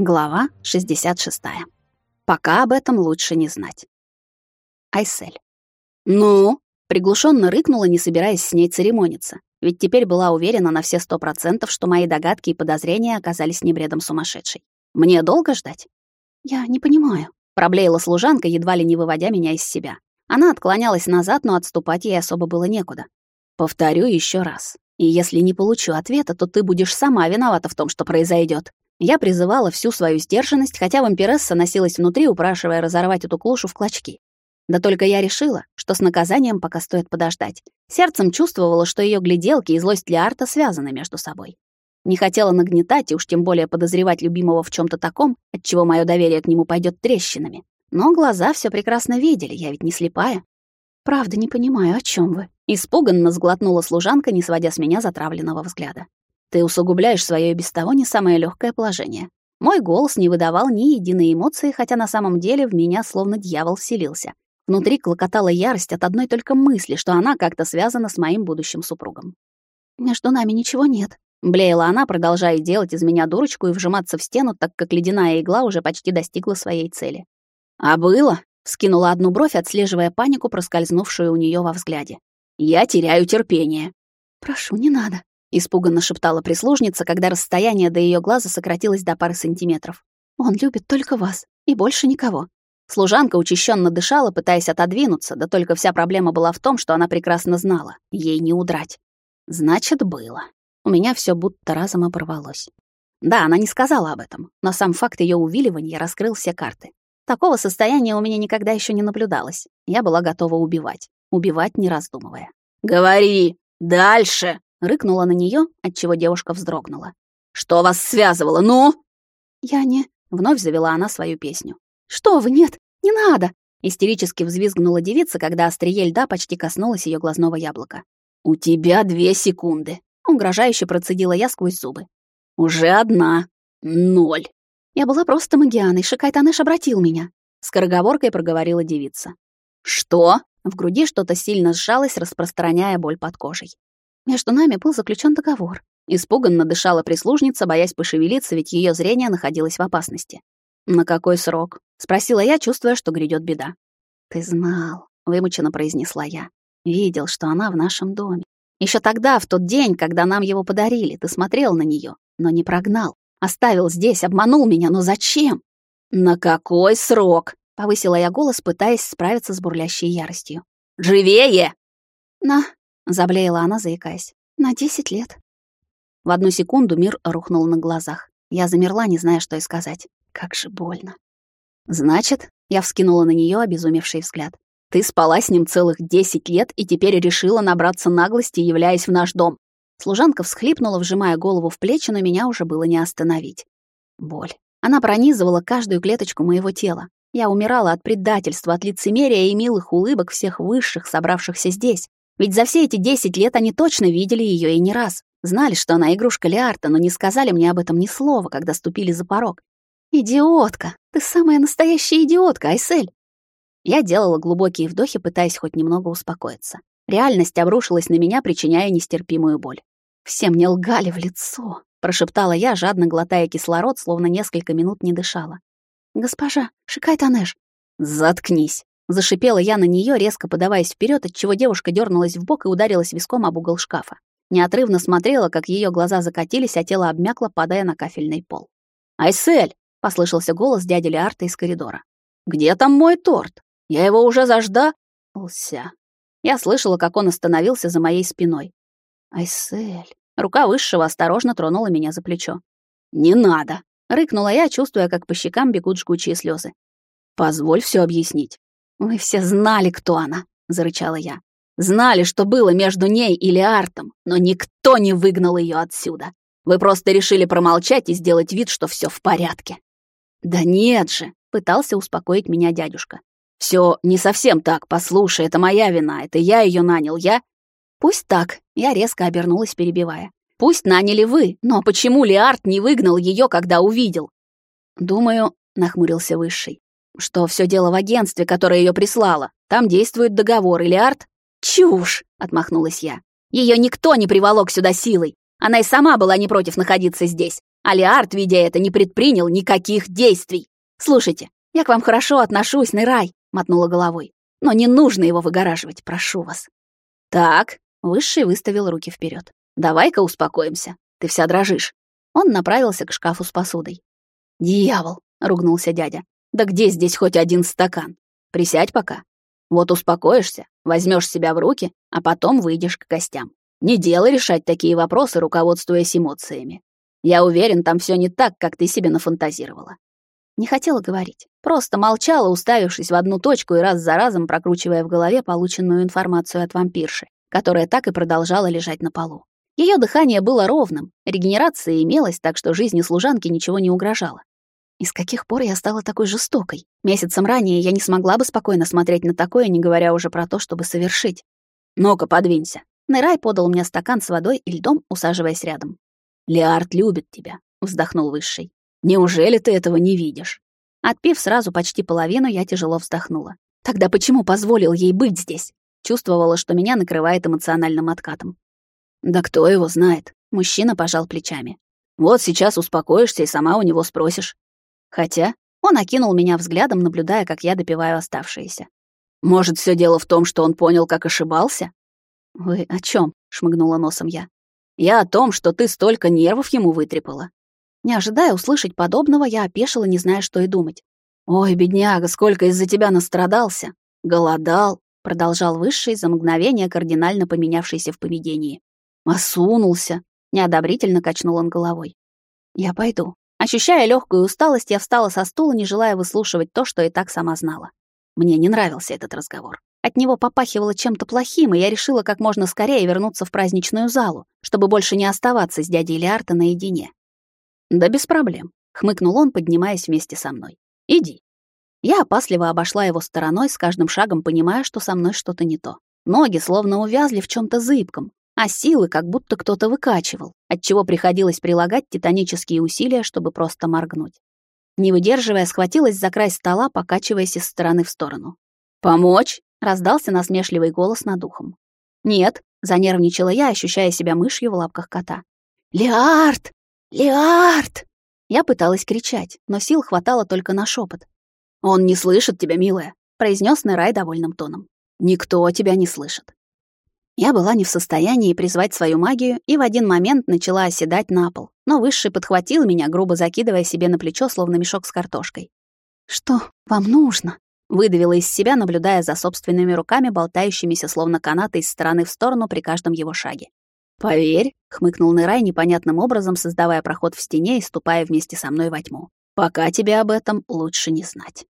Глава 66. Пока об этом лучше не знать. Айсель. «Ну?» — приглушенно рыкнула, не собираясь с ней церемониться. Ведь теперь была уверена на все сто процентов, что мои догадки и подозрения оказались не бредом сумасшедшей. «Мне долго ждать?» «Я не понимаю», — проблеяла служанка, едва ли не выводя меня из себя. Она отклонялась назад, но отступать ей особо было некуда. «Повторю еще раз. И если не получу ответа, то ты будешь сама виновата в том, что произойдет. Я призывала всю свою сдержанность, хотя вампиресса носилась внутри, упрашивая разорвать эту клушу в клочки. Да только я решила, что с наказанием пока стоит подождать. Сердцем чувствовала, что ее гляделки и злость Лиарта связаны между собой. Не хотела нагнетать и уж тем более подозревать любимого в чем то таком, от чего мое доверие к нему пойдет трещинами. Но глаза все прекрасно видели, я ведь не слепая. «Правда не понимаю, о чем вы?» Испуганно сглотнула служанка, не сводя с меня затравленного взгляда. Ты усугубляешь свое и без того не самое легкое положение. Мой голос не выдавал ни единой эмоции, хотя на самом деле в меня словно дьявол вселился. Внутри клокотала ярость от одной только мысли, что она как-то связана с моим будущим супругом. «Между нами ничего нет», — блеяла она, продолжая делать из меня дурочку и вжиматься в стену, так как ледяная игла уже почти достигла своей цели. «А было?» — скинула одну бровь, отслеживая панику, проскользнувшую у нее во взгляде. «Я теряю терпение». «Прошу, не надо», испуганно шептала прислужница, когда расстояние до ее глаза сократилось до пары сантиметров. Он любит только вас и больше никого. Служанка учащенно дышала, пытаясь отодвинуться, да только вся проблема была в том, что она прекрасно знала, ей не удрать. Значит, было. У меня все будто разом оборвалось. Да, она не сказала об этом, но сам факт ее увиливания раскрыл все карты. Такого состояния у меня никогда еще не наблюдалось. Я была готова убивать, убивать не раздумывая. «Говори! Дальше!» Рыкнула на нее, отчего девушка вздрогнула. «Что вас связывало, ну?» «Я не...» — вновь завела она свою песню. «Что вы, нет, не надо!» Истерически взвизгнула девица, когда острие льда почти коснулось ее глазного яблока. «У тебя две секунды», — угрожающе процедила я сквозь зубы. «Уже одна. Ноль». Я была просто магианой, Шикайтанеш обратил меня. Скороговоркой проговорила девица. «Что?» В груди что-то сильно сжалось, распространяя боль под кожей. Между нами был заключен договор. Испуганно дышала прислужница, боясь пошевелиться, ведь ее зрение находилось в опасности. «На какой срок?» — спросила я, чувствуя, что грядет беда. «Ты знал», — вымученно произнесла я. «Видел, что она в нашем доме. Еще тогда, в тот день, когда нам его подарили, ты смотрел на нее, но не прогнал. Оставил здесь, обманул меня, но зачем?» «На какой срок?» — повысила я голос, пытаясь справиться с бурлящей яростью. «Живее!» «На Заблеяла она, заикаясь. «На десять лет». В одну секунду мир рухнул на глазах. Я замерла, не зная, что и сказать. Как же больно. «Значит...» — я вскинула на нее обезумевший взгляд. «Ты спала с ним целых десять лет и теперь решила набраться наглости, являясь в наш дом». Служанка всхлипнула, вжимая голову в плечи, но меня уже было не остановить. Боль. Она пронизывала каждую клеточку моего тела. Я умирала от предательства, от лицемерия и милых улыбок всех высших, собравшихся здесь. Ведь за все эти 10 лет они точно видели ее и не раз. Знали, что она игрушка Леарта, но не сказали мне об этом ни слова, когда ступили за порог. «Идиотка! Ты самая настоящая идиотка, Айсель!» Я делала глубокие вдохи, пытаясь хоть немного успокоиться. Реальность обрушилась на меня, причиняя нестерпимую боль. «Все мне лгали в лицо», — прошептала я, жадно глотая кислород, словно несколько минут не дышала. «Госпожа, Шикайтанеш!» «Заткнись!» Зашипела я на нее, резко подаваясь вперед, отчего девушка дернулась в бок и ударилась виском об угол шкафа. Неотрывно смотрела, как ее глаза закатились, а тело обмякло, падая на кафельный пол. «Айсель!» — послышался голос дяди Леарта из коридора. «Где там мой торт? Я его уже зажда...» Лся. Я слышала, как он остановился за моей спиной. «Айсель!» Рука высшего осторожно тронула меня за плечо. «Не надо!» — рыкнула я, чувствуя, как по щекам бегут жгучие слезы. «Позволь все объяснить. «Вы все знали, кто она», — зарычала я. «Знали, что было между ней и Леартом, но никто не выгнал ее отсюда. Вы просто решили промолчать и сделать вид, что все в порядке». «Да нет же», — пытался успокоить меня дядюшка. Все не совсем так, послушай, это моя вина, это я ее нанял, я...» «Пусть так», — я резко обернулась, перебивая. «Пусть наняли вы, но почему Леарт не выгнал ее, когда увидел?» «Думаю», — нахмурился Высший, что все дело в агентстве, которое ее прислало. Там действует договор, или арт? Чушь, отмахнулась я. Ее никто не приволок сюда силой. Она и сама была не против находиться здесь. Алиард, видя это, не предпринял никаких действий. Слушайте, я к вам хорошо отношусь, Нырай, мотнула головой. Но не нужно его выгораживать, прошу вас. Так, высший выставил руки вперед. Давай-ка успокоимся. Ты вся дрожишь. Он направился к шкафу с посудой. Дьявол, ругнулся дядя. Да где здесь хоть один стакан? Присядь пока. Вот успокоишься, возьмешь себя в руки, а потом выйдешь к гостям. Не дело решать такие вопросы, руководствуясь эмоциями. Я уверен, там все не так, как ты себе нафантазировала. Не хотела говорить. Просто молчала, уставившись в одну точку и раз за разом прокручивая в голове полученную информацию от вампирши, которая так и продолжала лежать на полу. Ее дыхание было ровным, регенерация имелась, так что жизни служанки ничего не угрожало. И с каких пор я стала такой жестокой? Месяцем ранее я не смогла бы спокойно смотреть на такое, не говоря уже про то, чтобы совершить. «Ну-ка, подвинься». Нырай подал мне стакан с водой и льдом, усаживаясь рядом. «Леард любит тебя», — вздохнул Высший. «Неужели ты этого не видишь?» Отпив сразу почти половину, я тяжело вздохнула. Тогда почему позволил ей быть здесь? Чувствовала, что меня накрывает эмоциональным откатом. «Да кто его знает?» — мужчина пожал плечами. «Вот сейчас успокоишься и сама у него спросишь. Хотя он окинул меня взглядом, наблюдая, как я допиваю оставшееся. «Может, все дело в том, что он понял, как ошибался?» «Вы о чем? шмыгнула носом я. «Я о том, что ты столько нервов ему вытрепала». Не ожидая услышать подобного, я опешила, не зная, что и думать. «Ой, бедняга, сколько из-за тебя настрадался! Голодал!» — продолжал Высший за мгновение, кардинально поменявшийся в поведении. «Осунулся!» — неодобрительно качнул он головой. «Я пойду», Ощущая легкую усталость, я встала со стула, не желая выслушивать то, что и так сама знала. Мне не нравился этот разговор. От него попахивало чем-то плохим, и я решила как можно скорее вернуться в праздничную залу, чтобы больше не оставаться с дядей Лиарта наедине. «Да без проблем», — хмыкнул он, поднимаясь вместе со мной. «Иди». Я опасливо обошла его стороной, с каждым шагом понимая, что со мной что-то не то. Ноги словно увязли в чем то зыбком, а силы как будто кто-то выкачивал, отчего приходилось прилагать титанические усилия, чтобы просто моргнуть. Не выдерживая, схватилась за край стола, покачиваясь из стороны в сторону. «Помочь?» — раздался насмешливый голос над ухом. «Нет», — занервничала я, ощущая себя мышью в лапках кота. «Леард! Леард!» Я пыталась кричать, но сил хватало только на шепот. «Он не слышит тебя, милая», — произнес Нерай довольным тоном. «Никто тебя не слышит. Я была не в состоянии призвать свою магию и в один момент начала оседать на пол, но Высший подхватил меня, грубо закидывая себе на плечо, словно мешок с картошкой. «Что вам нужно?» — выдавила из себя, наблюдая за собственными руками, болтающимися словно канаты из стороны в сторону при каждом его шаге. «Поверь», — хмыкнул Нырай непонятным образом, создавая проход в стене и ступая вместе со мной во тьму. «Пока тебе об этом лучше не знать».